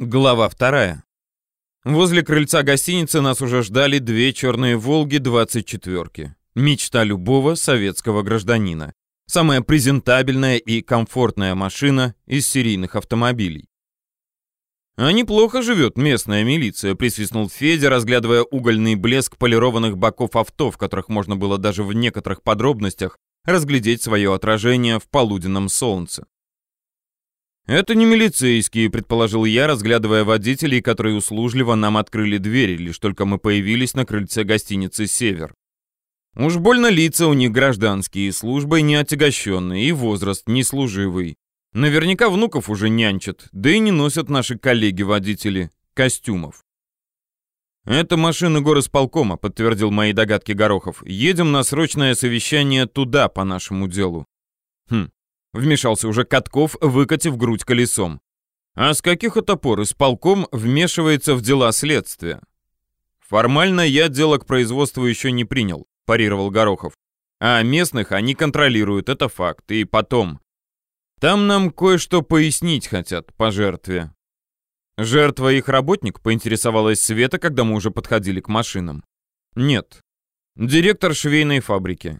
Глава вторая. Возле крыльца гостиницы нас уже ждали две черные «Волги» 24-ки. Мечта любого советского гражданина. Самая презентабельная и комфортная машина из серийных автомобилей. «А неплохо живет местная милиция», — присвистнул Федя, разглядывая угольный блеск полированных боков авто, в которых можно было даже в некоторых подробностях разглядеть свое отражение в полуденном солнце. «Это не милицейские», — предположил я, разглядывая водителей, которые услужливо нам открыли двери, лишь только мы появились на крыльце гостиницы «Север». Уж больно лица у них гражданские, службой не отягощенные и возраст неслуживый. Наверняка внуков уже нянчат, да и не носят наши коллеги-водители костюмов. «Это машина горосполкома», — подтвердил мои догадки Горохов. «Едем на срочное совещание туда, по нашему делу». «Хм, Вмешался уже Катков, выкатив грудь колесом. А с каких это пор исполком вмешивается в дела следствия? Формально я дело к производству еще не принял, парировал Горохов. А местных они контролируют, это факт. И потом. Там нам кое-что пояснить хотят по жертве. Жертва их работник, поинтересовалась Света, когда мы уже подходили к машинам. Нет. Директор швейной фабрики.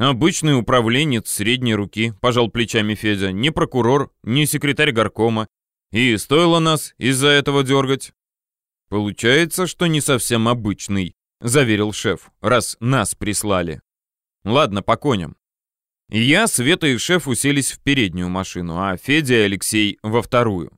Обычный управленец средней руки, пожал плечами Федя, не прокурор, не секретарь горкома. И стоило нас из-за этого дергать. Получается, что не совсем обычный, заверил шеф, раз нас прислали. Ладно, по коням. Я, Света и шеф уселись в переднюю машину, а Федя и Алексей во вторую.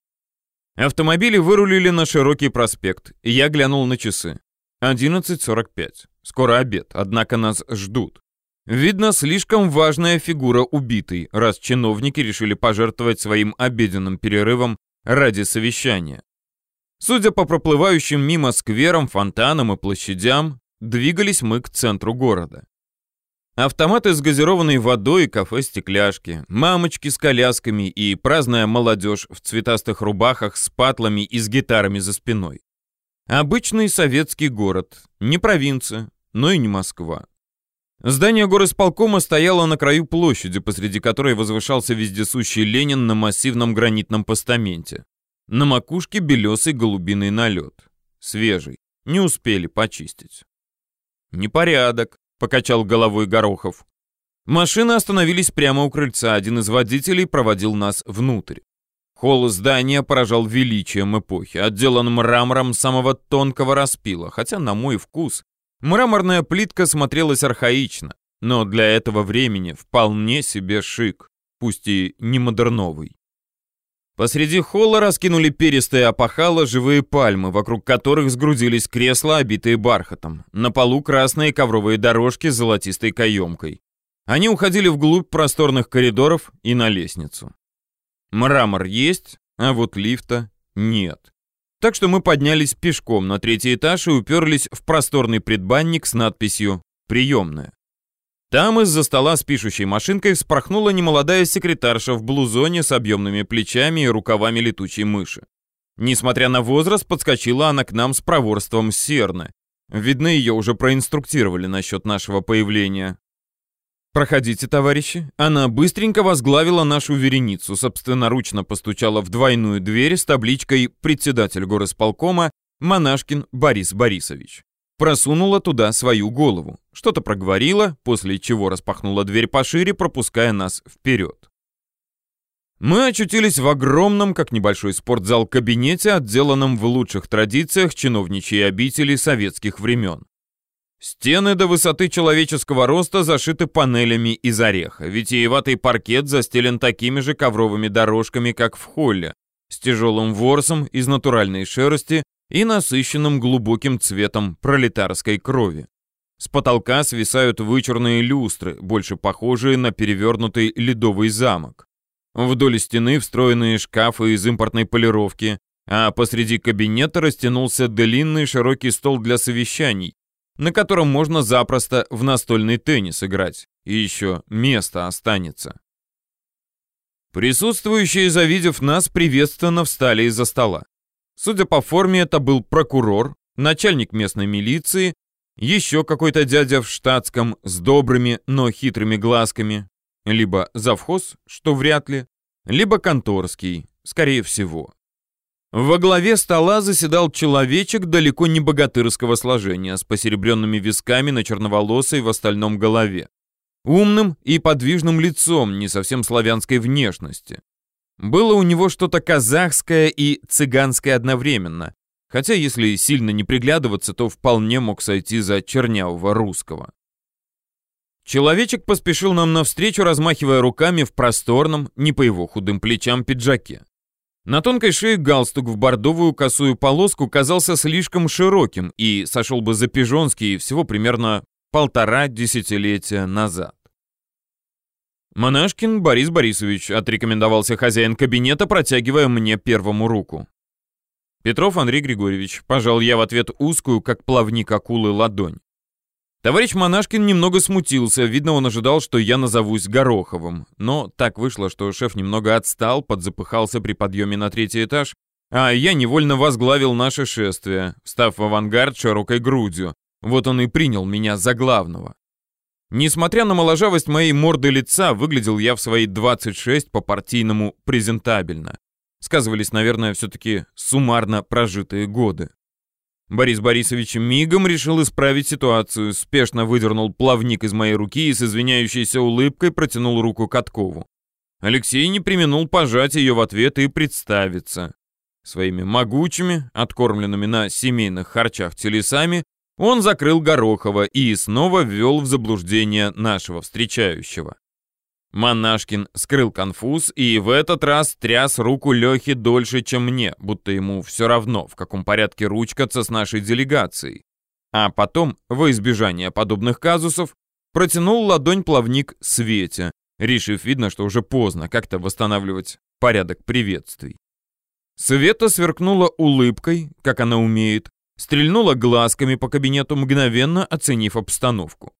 Автомобили вырулили на широкий проспект, я глянул на часы. 11.45. Скоро обед, однако нас ждут. Видно, слишком важная фигура убитой, раз чиновники решили пожертвовать своим обеденным перерывом ради совещания. Судя по проплывающим мимо скверам, фонтанам и площадям, двигались мы к центру города. Автоматы с газированной водой, кафе-стекляшки, мамочки с колясками и праздная молодежь в цветастых рубахах с патлами и с гитарами за спиной. Обычный советский город, не провинция, но и не Москва. Здание горосполкома стояло на краю площади, посреди которой возвышался вездесущий Ленин на массивном гранитном постаменте. На макушке белесый голубиный налет. Свежий. Не успели почистить. «Непорядок», — покачал головой Горохов. Машины остановились прямо у крыльца, один из водителей проводил нас внутрь. Холл здания поражал величием эпохи, отделан мрамором самого тонкого распила, хотя, на мой вкус, Мраморная плитка смотрелась архаично, но для этого времени вполне себе шик, пусть и не модерновый. Посреди холла раскинули перистые опахала живые пальмы, вокруг которых сгрудились кресла, обитые бархатом. На полу красные ковровые дорожки с золотистой каемкой. Они уходили вглубь просторных коридоров и на лестницу. Мрамор есть, а вот лифта нет. Так что мы поднялись пешком на третий этаж и уперлись в просторный предбанник с надписью «Приемная». Там из-за стола с пишущей машинкой вспорхнула немолодая секретарша в блузоне с объемными плечами и рукавами летучей мыши. Несмотря на возраст, подскочила она к нам с проворством серны. Видно, ее уже проинструктировали насчет нашего появления. «Проходите, товарищи». Она быстренько возглавила нашу вереницу, собственноручно постучала в двойную дверь с табличкой «Председатель горосполкома Монашкин Борис Борисович». Просунула туда свою голову, что-то проговорила, после чего распахнула дверь пошире, пропуская нас вперед. Мы очутились в огромном, как небольшой спортзал, кабинете, отделанном в лучших традициях чиновничьей обители советских времен. Стены до высоты человеческого роста зашиты панелями из ореха. Витиеватый паркет застелен такими же ковровыми дорожками, как в холле, с тяжелым ворсом из натуральной шерсти и насыщенным глубоким цветом пролетарской крови. С потолка свисают вычурные люстры, больше похожие на перевернутый ледовый замок. Вдоль стены встроенные шкафы из импортной полировки, а посреди кабинета растянулся длинный широкий стол для совещаний, на котором можно запросто в настольный теннис играть, и еще место останется. Присутствующие, завидев нас, приветственно встали из-за стола. Судя по форме, это был прокурор, начальник местной милиции, еще какой-то дядя в штатском с добрыми, но хитрыми глазками, либо завхоз, что вряд ли, либо конторский, скорее всего. Во главе стола заседал человечек далеко не богатырского сложения, с посеребренными висками на черноволосой в остальном голове. Умным и подвижным лицом, не совсем славянской внешности. Было у него что-то казахское и цыганское одновременно, хотя если сильно не приглядываться, то вполне мог сойти за чернявого русского. Человечек поспешил нам навстречу, размахивая руками в просторном, не по его худым плечам, пиджаке. На тонкой шее галстук в бордовую косую полоску казался слишком широким и сошел бы за пижонский всего примерно полтора десятилетия назад. «Монашкин Борис Борисович», — отрекомендовался хозяин кабинета, протягивая мне первому руку. «Петров Андрей Григорьевич», — пожал я в ответ узкую, как плавник акулы, ладонь. Товарищ Монашкин немного смутился, видно, он ожидал, что я назовусь Гороховым. Но так вышло, что шеф немного отстал, подзапыхался при подъеме на третий этаж, а я невольно возглавил наше шествие, став в авангард широкой грудью. Вот он и принял меня за главного. Несмотря на моложавость моей морды лица, выглядел я в свои 26 по-партийному презентабельно. Сказывались, наверное, все-таки суммарно прожитые годы. Борис Борисович мигом решил исправить ситуацию, спешно выдернул плавник из моей руки и с извиняющейся улыбкой протянул руку Каткову. Алексей не применул пожать ее в ответ и представиться. Своими могучими, откормленными на семейных харчах телесами, он закрыл Горохова и снова ввел в заблуждение нашего встречающего. Монашкин скрыл конфуз и в этот раз тряс руку Лехи дольше, чем мне, будто ему все равно, в каком порядке ручкаться с нашей делегацией. А потом, во избежание подобных казусов, протянул ладонь плавник Свете, решив, видно, что уже поздно как-то восстанавливать порядок приветствий. Света сверкнула улыбкой, как она умеет, стрельнула глазками по кабинету, мгновенно оценив обстановку.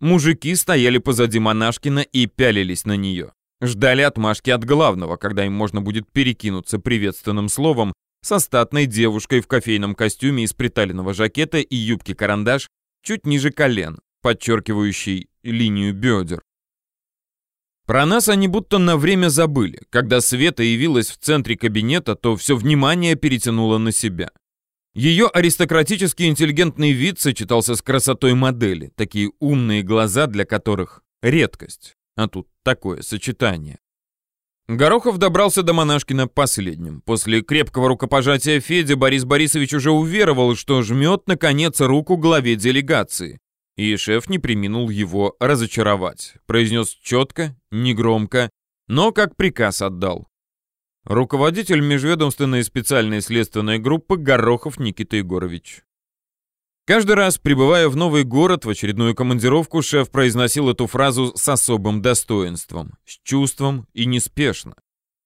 Мужики стояли позади Монашкина и пялились на нее. Ждали отмашки от главного, когда им можно будет перекинуться приветственным словом со статной девушкой в кофейном костюме из приталенного жакета и юбки-карандаш чуть ниже колен, подчеркивающей линию бедер. Про нас они будто на время забыли. Когда Света явилась в центре кабинета, то все внимание перетянуло на себя. Ее аристократический интеллигентный вид сочетался с красотой модели, такие умные глаза, для которых редкость. А тут такое сочетание. Горохов добрался до Монашкина последним. После крепкого рукопожатия Феди Борис Борисович уже уверовал, что жмет, наконец, руку главе делегации. И шеф не приминул его разочаровать. Произнес четко, негромко, но как приказ отдал руководитель межведомственной специальной следственной группы Горохов Никита Егорович. Каждый раз, прибывая в новый город в очередную командировку, шеф произносил эту фразу с особым достоинством, с чувством и неспешно.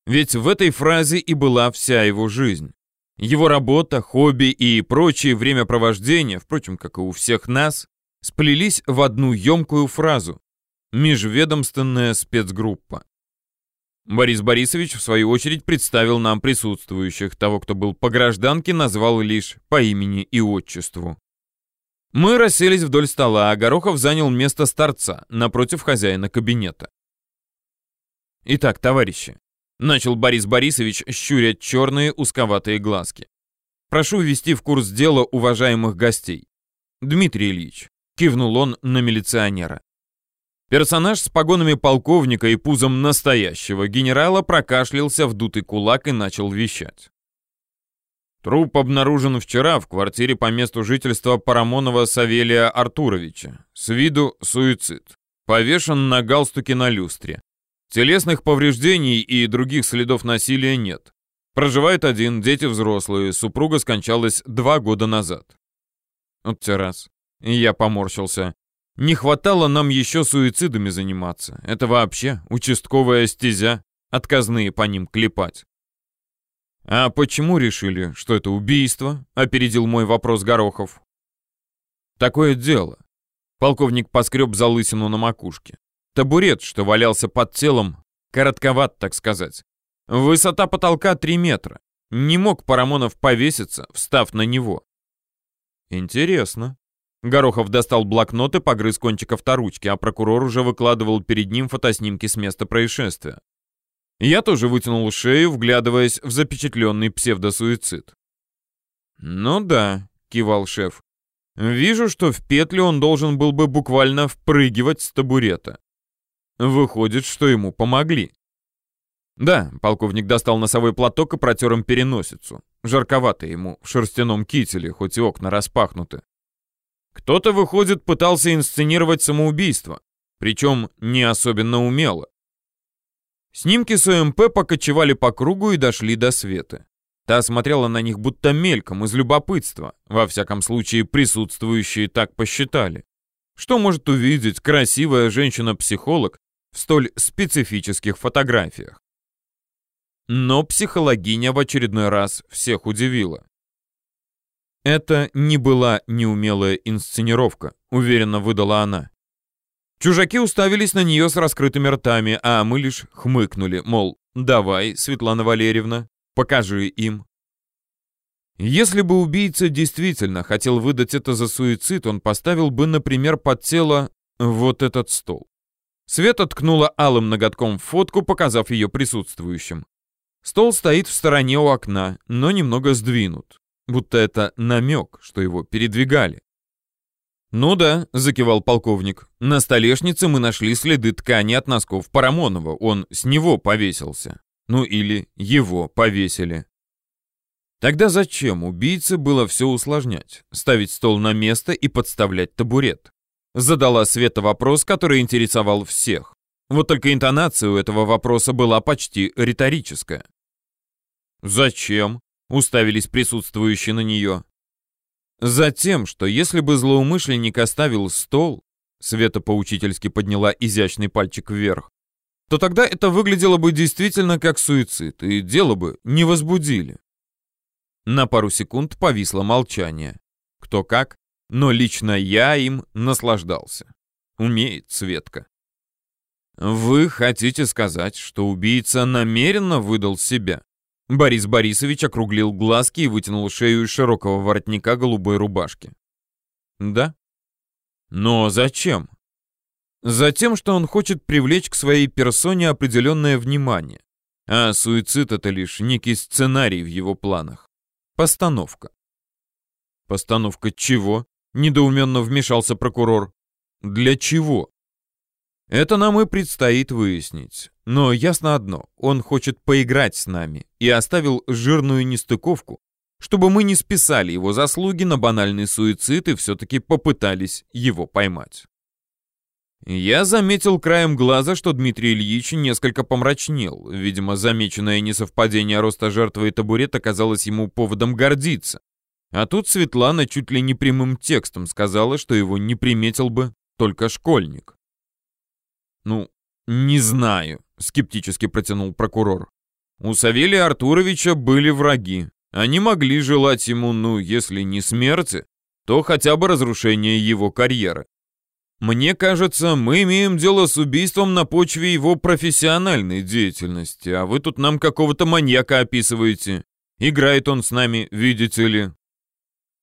Ведь в этой фразе и была вся его жизнь. Его работа, хобби и прочее времяпровождение, впрочем, как и у всех нас, сплелись в одну емкую фразу «Межведомственная спецгруппа». Борис Борисович, в свою очередь, представил нам присутствующих. Того, кто был по гражданке, назвал лишь по имени и отчеству. Мы расселись вдоль стола, а Горохов занял место старца, напротив хозяина кабинета. «Итак, товарищи», — начал Борис Борисович, щуря черные узковатые глазки. «Прошу ввести в курс дела уважаемых гостей. Дмитрий Ильич», — кивнул он на милиционера. Персонаж с погонами полковника и пузом настоящего генерала прокашлялся в дутый кулак и начал вещать. Труп обнаружен вчера в квартире по месту жительства Парамонова Савелия Артуровича. С виду суицид. Повешен на галстуке на люстре. Телесных повреждений и других следов насилия нет. Проживает один, дети взрослые, супруга скончалась два года назад. Вот те раз. Я поморщился. Не хватало нам еще суицидами заниматься. Это вообще участковая стезя, отказные по ним клепать. «А почему решили, что это убийство?» — опередил мой вопрос Горохов. «Такое дело». Полковник поскреб залысину на макушке. Табурет, что валялся под телом, коротковат, так сказать. Высота потолка 3 метра. Не мог Парамонов повеситься, встав на него. Интересно. Горохов достал блокнот и погрыз кончик авторучки, а прокурор уже выкладывал перед ним фотоснимки с места происшествия. Я тоже вытянул шею, вглядываясь в запечатленный псевдосуицид. «Ну да», — кивал шеф. «Вижу, что в петлю он должен был бы буквально впрыгивать с табурета. Выходит, что ему помогли». Да, полковник достал носовой платок и протер им переносицу. Жарковато ему в шерстяном кителе, хоть и окна распахнуты. Кто-то, выходит, пытался инсценировать самоубийство, причем не особенно умело. Снимки с ОМП покочевали по кругу и дошли до Светы. Та смотрела на них будто мельком, из любопытства. Во всяком случае, присутствующие так посчитали. Что может увидеть красивая женщина-психолог в столь специфических фотографиях? Но психологиня в очередной раз всех удивила. Это не была неумелая инсценировка, уверенно выдала она. Чужаки уставились на нее с раскрытыми ртами, а мы лишь хмыкнули, мол, давай, Светлана Валерьевна, покажи им. Если бы убийца действительно хотел выдать это за суицид, он поставил бы, например, под тело вот этот стол. Света ткнула алым ноготком фотку, показав ее присутствующим. Стол стоит в стороне у окна, но немного сдвинут, будто это намек, что его передвигали. «Ну да», — закивал полковник, — «на столешнице мы нашли следы ткани от носков Парамонова, он с него повесился. Ну или его повесили». Тогда зачем убийце было все усложнять, ставить стол на место и подставлять табурет? Задала Света вопрос, который интересовал всех. Вот только интонация у этого вопроса была почти риторическая. «Зачем?» — уставились присутствующие на нее. Затем, что если бы злоумышленник оставил стол, Света поучительски подняла изящный пальчик вверх, то тогда это выглядело бы действительно как суицид, и дело бы не возбудили. На пару секунд повисло молчание. Кто как, но лично я им наслаждался. Умеет Светка. Вы хотите сказать, что убийца намеренно выдал себя? Борис Борисович округлил глазки и вытянул шею из широкого воротника голубой рубашки. Да? Но зачем? Затем, что он хочет привлечь к своей персоне определенное внимание. А суицид — это лишь некий сценарий в его планах. Постановка. Постановка чего? Недоуменно вмешался прокурор. Для чего? Это нам и предстоит выяснить. Но ясно одно, он хочет поиграть с нами и оставил жирную нестыковку, чтобы мы не списали его заслуги на банальный суицид и все-таки попытались его поймать. Я заметил краем глаза, что Дмитрий Ильич несколько помрачнел. Видимо, замеченное несовпадение роста жертвы и табурет оказалось ему поводом гордиться. А тут Светлана чуть ли не прямым текстом сказала, что его не приметил бы только школьник. «Ну, не знаю», — скептически протянул прокурор. «У Савелия Артуровича были враги. Они могли желать ему, ну, если не смерти, то хотя бы разрушения его карьеры. Мне кажется, мы имеем дело с убийством на почве его профессиональной деятельности, а вы тут нам какого-то маньяка описываете. Играет он с нами, видите ли».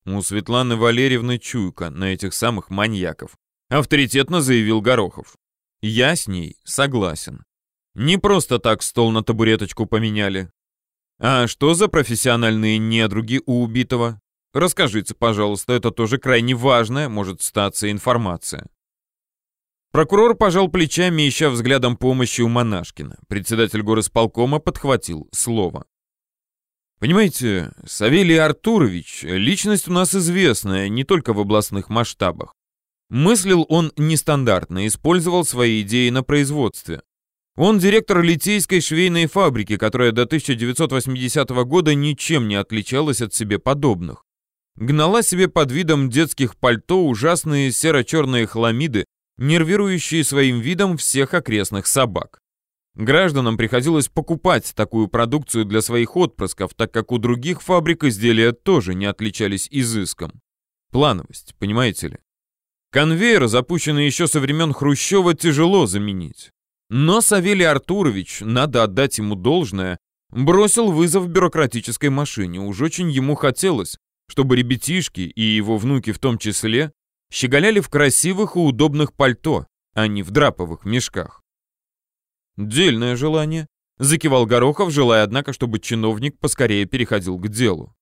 У Светланы Валерьевны чуйка на этих самых маньяков. Авторитетно заявил Горохов. Я с ней согласен. Не просто так стол на табуреточку поменяли. А что за профессиональные недруги у убитого? Расскажите, пожалуйста, это тоже крайне важная, может статься информация. Прокурор пожал плечами, ища взглядом помощи у Монашкина. Председатель горосполкома подхватил слово. Понимаете, Савелий Артурович — личность у нас известная не только в областных масштабах. Мыслил он нестандартно, использовал свои идеи на производстве. Он директор литейской швейной фабрики, которая до 1980 года ничем не отличалась от себе подобных. Гнала себе под видом детских пальто ужасные серо-черные хламиды, нервирующие своим видом всех окрестных собак. Гражданам приходилось покупать такую продукцию для своих отпрысков, так как у других фабрик изделия тоже не отличались изыском. Плановость, понимаете ли? Конвейер, запущенный еще со времен Хрущева, тяжело заменить. Но Савелий Артурович, надо отдать ему должное, бросил вызов бюрократической машине. Уж очень ему хотелось, чтобы ребятишки и его внуки в том числе щеголяли в красивых и удобных пальто, а не в драповых мешках. «Дельное желание», Закивал Горохов, желая, однако, чтобы чиновник поскорее переходил к делу.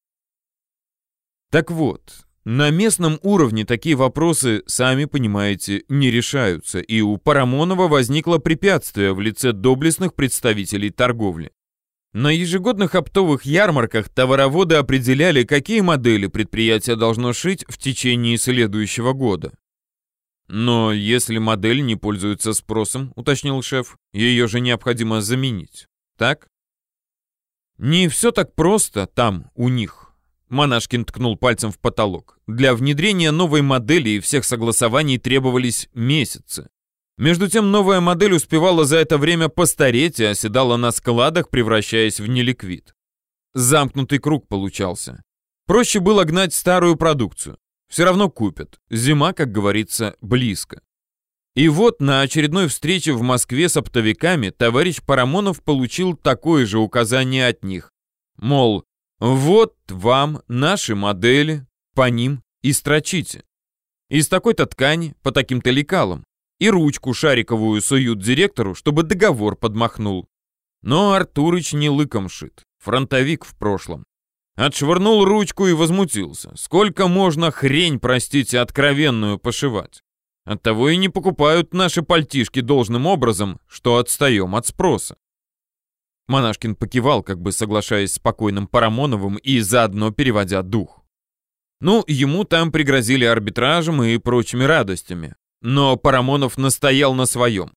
Так вот, на местном уровне такие вопросы, сами понимаете, не решаются, и у Парамонова возникло препятствие в лице доблестных представителей торговли. На ежегодных оптовых ярмарках товароводы определяли, какие модели предприятие должно шить в течение следующего года. «Но если модель не пользуется спросом», — уточнил шеф, — «ее же необходимо заменить, так?» «Не все так просто там, у них», — Монашкин ткнул пальцем в потолок. «Для внедрения новой модели и всех согласований требовались месяцы. Между тем, новая модель успевала за это время постареть и оседала на складах, превращаясь в неликвид. Замкнутый круг получался. Проще было гнать старую продукцию. Все равно купят. Зима, как говорится, близко. И вот на очередной встрече в Москве с оптовиками товарищ Парамонов получил такое же указание от них. Мол, вот вам наши модели, по ним и строчите. Из такой-то ткани, по таким-то лекалам. И ручку шариковую суют директору, чтобы договор подмахнул. Но Артурыч не лыком шит, фронтовик в прошлом. Отшвырнул ручку и возмутился. Сколько можно хрень, простите, откровенную пошивать? Оттого и не покупают наши пальтишки должным образом, что отстаем от спроса. Монашкин покивал, как бы соглашаясь с покойным Парамоновым и заодно переводя дух. Ну, ему там пригрозили арбитражем и прочими радостями. Но Парамонов настоял на своем.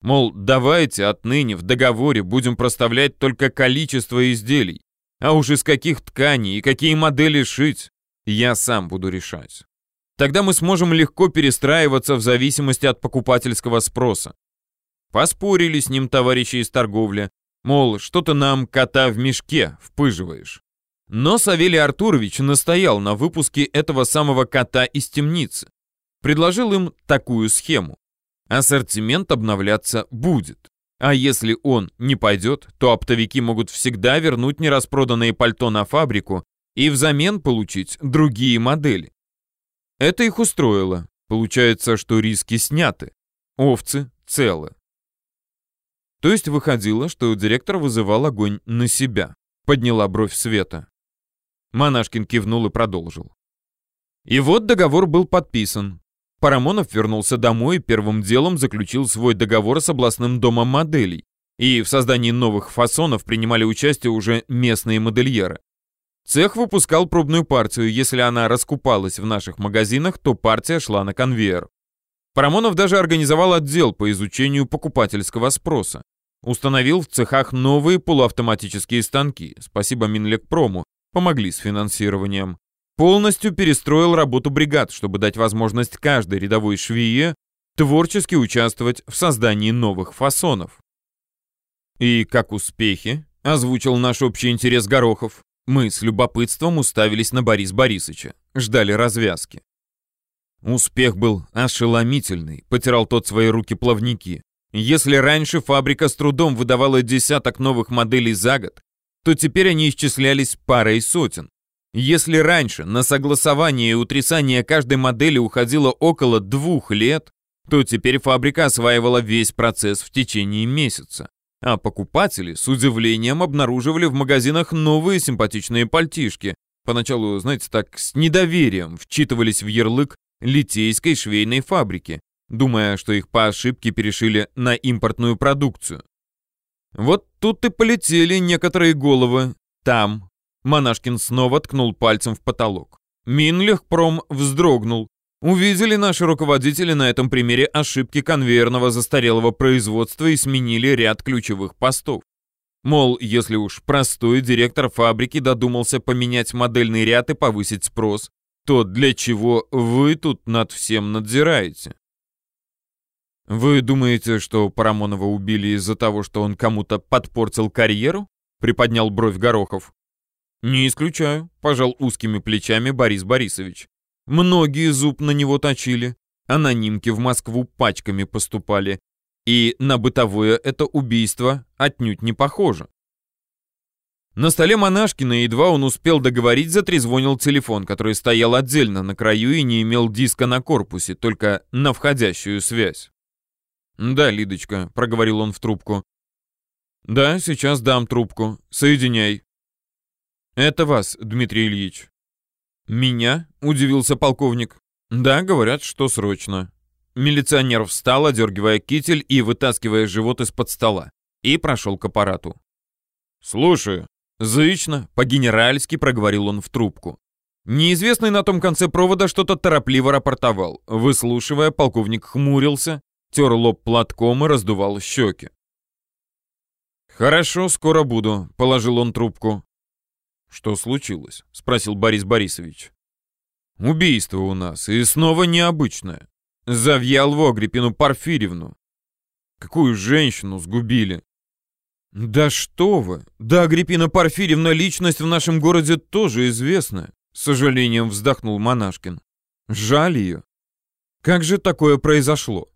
Мол, давайте отныне в договоре будем проставлять только количество изделий, а уж из каких тканей и какие модели шить, я сам буду решать. Тогда мы сможем легко перестраиваться в зависимости от покупательского спроса. Поспорили с ним товарищи из торговли, мол, что ты нам кота в мешке впыживаешь. Но Савелий Артурович настоял на выпуске этого самого кота из темницы. Предложил им такую схему. Ассортимент обновляться будет. А если он не пойдет, то оптовики могут всегда вернуть нераспроданные пальто на фабрику и взамен получить другие модели. Это их устроило. Получается, что риски сняты. Овцы целы. То есть выходило, что директор вызывал огонь на себя. Подняла бровь Света. Монашкин кивнул и продолжил. И вот договор был подписан. Парамонов вернулся домой и первым делом заключил свой договор с областным домом моделей. И в создании новых фасонов принимали участие уже местные модельеры. Цех выпускал пробную партию, если она раскупалась в наших магазинах, то партия шла на конвейер. Парамонов даже организовал отдел по изучению покупательского спроса. Установил в цехах новые полуавтоматические станки, спасибо Минлекпрому, помогли с финансированием полностью перестроил работу бригад, чтобы дать возможность каждой рядовой швее творчески участвовать в создании новых фасонов. «И как успехи?» — озвучил наш общий интерес Горохов. Мы с любопытством уставились на Борис Борисовича, ждали развязки. Успех был ошеломительный, потирал тот свои руки-плавники. Если раньше фабрика с трудом выдавала десяток новых моделей за год, то теперь они исчислялись парой сотен. Если раньше на согласование и утрясание каждой модели уходило около двух лет, то теперь фабрика осваивала весь процесс в течение месяца. А покупатели с удивлением обнаруживали в магазинах новые симпатичные пальтишки. Поначалу, знаете, так с недоверием вчитывались в ярлык литейской швейной фабрики, думая, что их по ошибке перешили на импортную продукцию. Вот тут и полетели некоторые головы. Там, Монашкин снова ткнул пальцем в потолок. Минлехпром вздрогнул. Увидели наши руководители на этом примере ошибки конвейерного застарелого производства и сменили ряд ключевых постов. Мол, если уж простой директор фабрики додумался поменять модельный ряд и повысить спрос, то для чего вы тут над всем надзираете? Вы думаете, что Парамонова убили из-за того, что он кому-то подпортил карьеру? Приподнял бровь Горохов. «Не исключаю», — пожал узкими плечами Борис Борисович. «Многие зуб на него точили, анонимки в Москву пачками поступали, и на бытовое это убийство отнюдь не похоже». На столе Монашкина, едва он успел договорить, затрезвонил телефон, который стоял отдельно на краю и не имел диска на корпусе, только на входящую связь. «Да, Лидочка», — проговорил он в трубку. Да, сейчас дам трубку. Соединяй. Это вас, Дмитрий Ильич. Меня? Удивился полковник. Да, говорят, что срочно. Милиционер встал, одергивая китель и вытаскивая живот из-под стола, и прошел к аппарату. «Слушаю». Зычно, по-генеральски проговорил он в трубку. Неизвестный на том конце провода что-то торопливо рапортовал. Выслушивая, полковник хмурился, тер лоб платком и раздувал щеки. «Хорошо, скоро буду», — положил он трубку. «Что случилось?» — спросил Борис Борисович. «Убийство у нас, и снова необычное. Завьялову Агриппину Порфирьевну. Какую женщину сгубили?» «Да что вы! Да Агриппина Порфирьевна личность в нашем городе тоже известная. С сожалением вздохнул Монашкин. Жаль ее. Как же такое произошло?